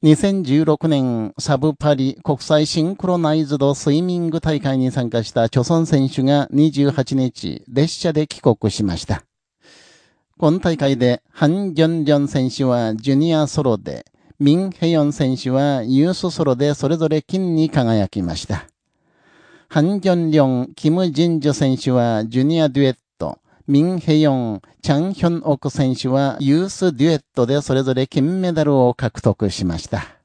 2016年サブパリ国際シンクロナイズドスイミング大会に参加した著村選手が28日、列車で帰国しました。今大会で、ハン・ジョンジョン選手はジュニアソロで、ミン・ヘヨン選手はユースソロでそれぞれ金に輝きました。ハン・ジョンリョン、キム・ジンジョ選手はジュニアデュエット、ミン・ヘヨン、チャン・ヒョンオク選手はユースデュエットでそれぞれ金メダルを獲得しました。